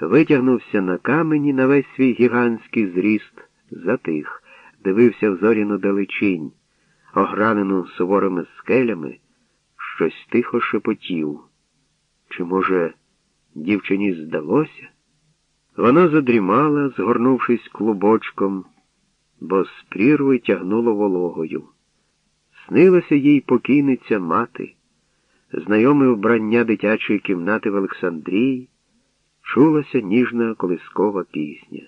витягнувся на камені на весь свій гігантський зріст, затих, дивився в зоряну далечінь, огранену суворими скелями, щось тихо шепотів. Чи, може, дівчині здалося? Вона задрімала, згорнувшись клубочком, бо з прірви тягнуло вологою. Снилася їй покійниця мати, знайоме вбрання дитячої кімнати в Олександрії, чулася ніжна колискова пісня.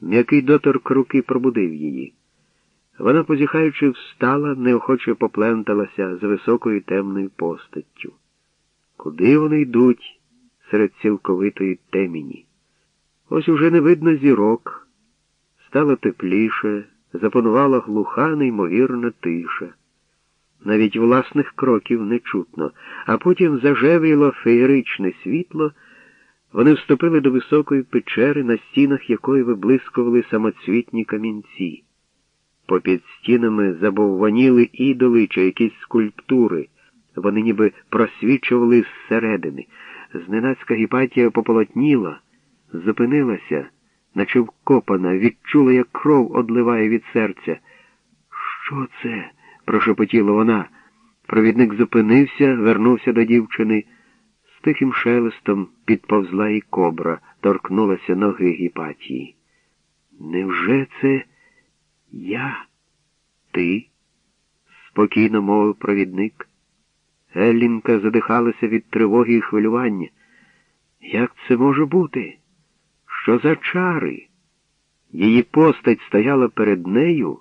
М'який доторк руки пробудив її. Вона, позіхаючи, встала, неохоче попленталася з високою темною постаттю. Куди вони йдуть серед цілковитої теміні? Ось уже не видно зірок, стало тепліше, запанувала глуха, неймовірна тиша. Навіть власних кроків не чутно, а потім зажевріло феєричне світло. Вони вступили до високої печери, на стінах якої виблискували самоцвітні камінці. Попід стінами забовваніли ідоли чи якісь скульптури. Вони ніби просвічували зсередини. Зненацька гіпатія пополотніла, зупинилася, наче вкопана, відчула, як кров одливає від серця. Що це? прошепотіла вона. Провідник зупинився, вернувся до дівчини. Тихим шелестом підповзла і кобра, торкнулася ноги гіпатії. Невже це я? Ти? спокійно мовив провідник. Еллінка задихалася від тривоги і хвилювання. Як це може бути? Що за чари? Її постать стояла перед нею,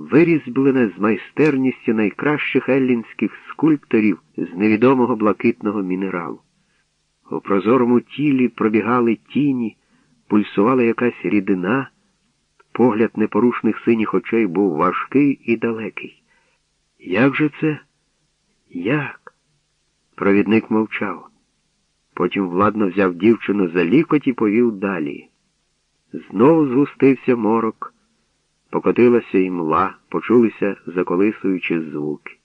вирізблена з майстерністю найкращих еллінських скульпторів з невідомого блакитного мінералу. У прозорому тілі пробігали тіні, пульсувала якась рідина, погляд непорушних синіх очей був важкий і далекий. Як же це? Як? Провідник мовчав. Потім владно взяв дівчину за лікоть і повів далі. Знову згустився морок, покотилася імла, почулися заколисуючі звуки.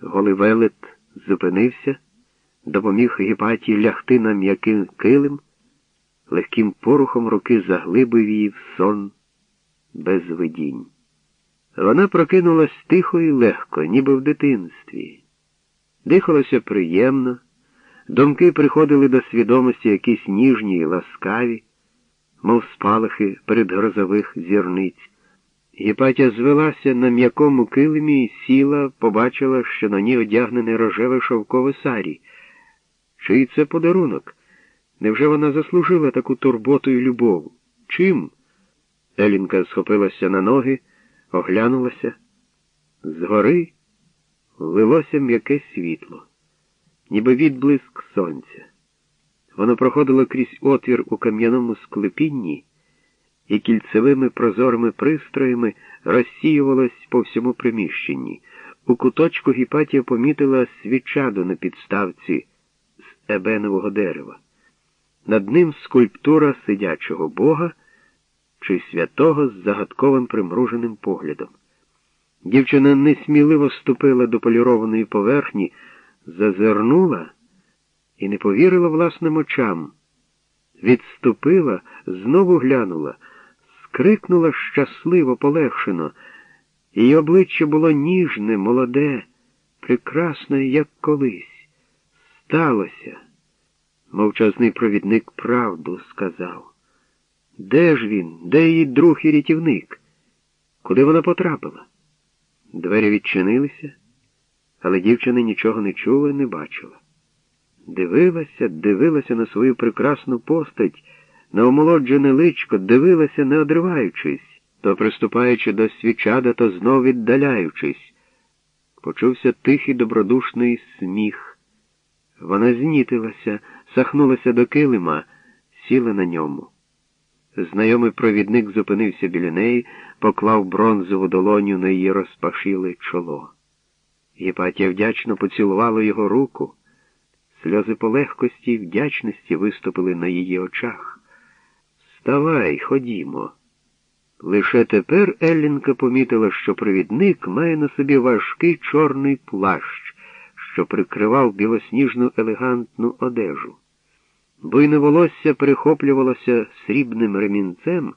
Голий велет зупинився, допоміг Гіпатії лягти на м'який килим, легким порухом руки заглибив її в сон без видінь. Вона прокинулась тихо і легко, ніби в дитинстві. Дихалося приємно, думки приходили до свідомості якісь ніжні і ласкаві, мов спалахи передгрозових зірниць. Гіпатя звелася на м'якому килимі сіла, побачила, що на ній одягнене рожеве шовкове сарі. Чий це подарунок? Невже вона заслужила таку турботу і любов? Чим? Елінка схопилася на ноги, оглянулася. Згори лилося м'яке світло, ніби відблиск сонця. Воно проходило крізь отвір у кам'яному склепінні і кільцевими прозорими пристроями розсіювалось по всьому приміщенні. У куточку Гіпатія помітила свічаду на підставці з ебенового дерева. Над ним скульптура сидячого бога чи святого з загадковим примруженим поглядом. Дівчина несміливо ступила до полірованої поверхні, зазирнула і не повірила власним очам. Відступила, знову глянула, скрикнула щасливо, полегшено. Її обличчя було ніжне, молоде, прекрасне, як колись. Сталося. Мовчазний провідник правду сказав. Де ж він? Де її друг і рятівник? Куди вона потрапила? Двері відчинилися, але дівчина нічого не чула і не бачила. Дивилася, дивилася на свою прекрасну постать, на омолоджене личко, дивилася, не одриваючись, то приступаючи до свічада, то знов віддаляючись. Почувся тихий добродушний сміх. Вона знітилася, сахнулася до килима, сіла на ньому. Знайомий провідник зупинився біля неї, поклав бронзову долоню на її розпашіле чоло. Єпатія вдячно поцілувала його руку. Сльози полегкості і вдячності виступили на її очах. Вставай, ходімо. Лише тепер Еллінка помітила, що провідник має на собі важкий чорний плащ, що прикривав білосніжну елегантну одежу. Буйне волосся перехоплювалося срібним ремінцем.